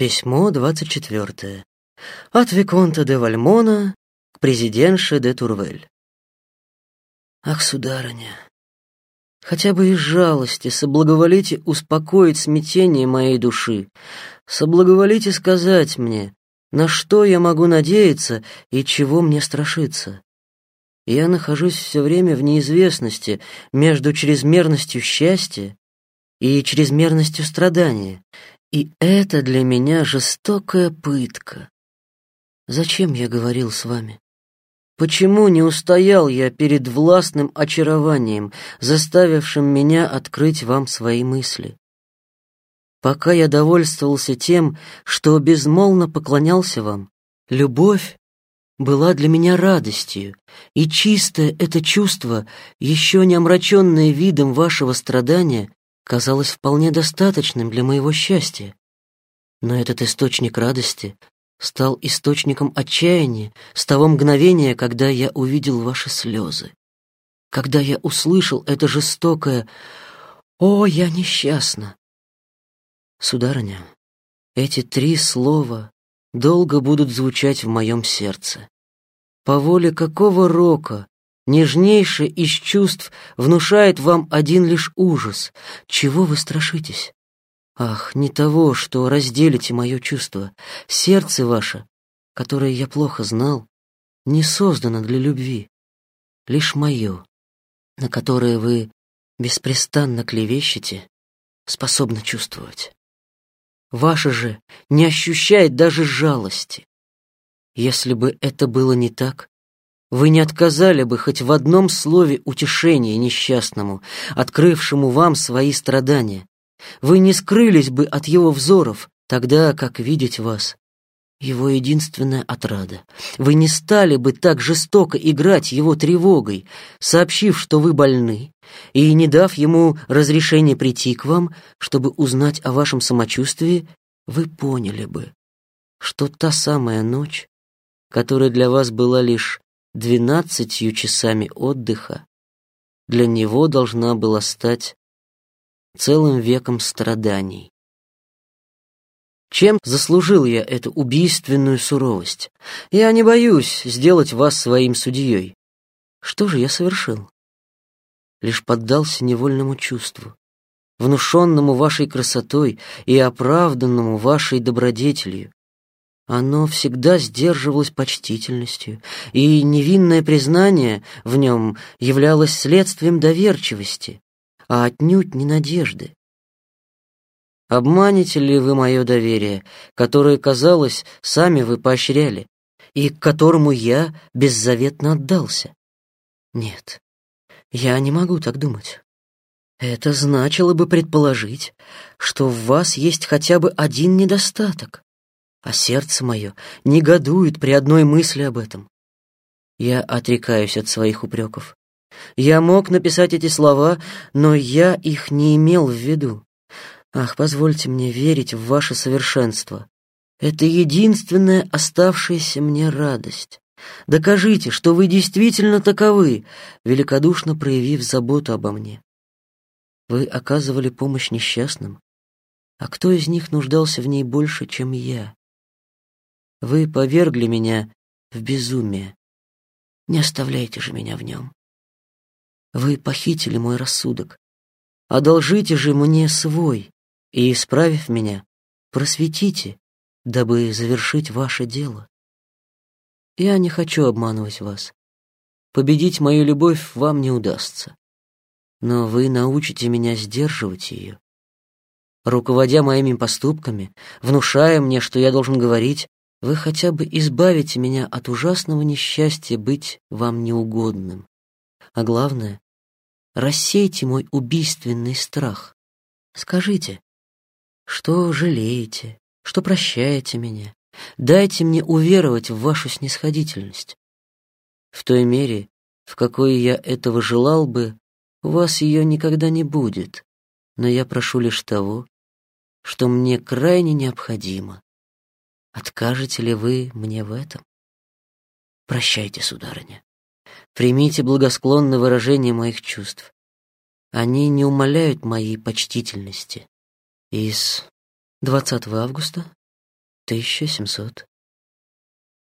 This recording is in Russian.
Письмо 24. От Виконта де Вальмона к президентше де Турвель. Ах, сударыня, хотя бы из жалости соблаговолите успокоить смятение моей души, соблаговолите сказать мне, на что я могу надеяться и чего мне страшиться. Я нахожусь все время в неизвестности между чрезмерностью счастья и чрезмерностью страдания, и это для меня жестокая пытка. Зачем я говорил с вами? Почему не устоял я перед властным очарованием, заставившим меня открыть вам свои мысли? Пока я довольствовался тем, что безмолвно поклонялся вам, любовь была для меня радостью, и чистое это чувство, еще не омраченное видом вашего страдания, казалось вполне достаточным для моего счастья. Но этот источник радости стал источником отчаяния с того мгновения, когда я увидел ваши слезы. Когда я услышал это жестокое «О, я несчастна!» Сударыня, эти три слова долго будут звучать в моем сердце. По воле какого рока Нежнейшее из чувств внушает вам один лишь ужас. Чего вы страшитесь? Ах, не того, что разделите мое чувство. Сердце ваше, которое я плохо знал, не создано для любви. Лишь мое, на которое вы беспрестанно клевещете, способно чувствовать. Ваше же не ощущает даже жалости. Если бы это было не так, вы не отказали бы хоть в одном слове утешения несчастному, открывшему вам свои страдания. Вы не скрылись бы от его взоров, тогда как видеть вас его единственная отрада. Вы не стали бы так жестоко играть его тревогой, сообщив, что вы больны, и не дав ему разрешения прийти к вам, чтобы узнать о вашем самочувствии, вы поняли бы, что та самая ночь, которая для вас была лишь двенадцатью часами отдыха для него должна была стать целым веком страданий. Чем заслужил я эту убийственную суровость? Я не боюсь сделать вас своим судьей. Что же я совершил? Лишь поддался невольному чувству, внушенному вашей красотой и оправданному вашей добродетелью, оно всегда сдерживалось почтительностью, и невинное признание в нем являлось следствием доверчивости, а отнюдь не надежды. Обманете ли вы мое доверие, которое, казалось, сами вы поощряли, и к которому я беззаветно отдался? Нет, я не могу так думать. Это значило бы предположить, что в вас есть хотя бы один недостаток а сердце мое негодует при одной мысли об этом. Я отрекаюсь от своих упреков. Я мог написать эти слова, но я их не имел в виду. Ах, позвольте мне верить в ваше совершенство. Это единственная оставшаяся мне радость. Докажите, что вы действительно таковы, великодушно проявив заботу обо мне. Вы оказывали помощь несчастным, а кто из них нуждался в ней больше, чем я? Вы повергли меня в безумие. Не оставляйте же меня в нем. Вы похитили мой рассудок. Одолжите же мне свой, и, исправив меня, просветите, дабы завершить ваше дело. Я не хочу обманывать вас. Победить мою любовь вам не удастся. Но вы научите меня сдерживать ее. Руководя моими поступками, внушая мне, что я должен говорить, вы хотя бы избавите меня от ужасного несчастья быть вам неугодным. А главное, рассейте мой убийственный страх. Скажите, что жалеете, что прощаете меня. Дайте мне уверовать в вашу снисходительность. В той мере, в какой я этого желал бы, у вас ее никогда не будет, но я прошу лишь того, что мне крайне необходимо Откажете ли вы мне в этом? Прощайте, сударыня. Примите благосклонное выражение моих чувств. Они не умаляют моей почтительности. Из 20 августа Тысяча семьсот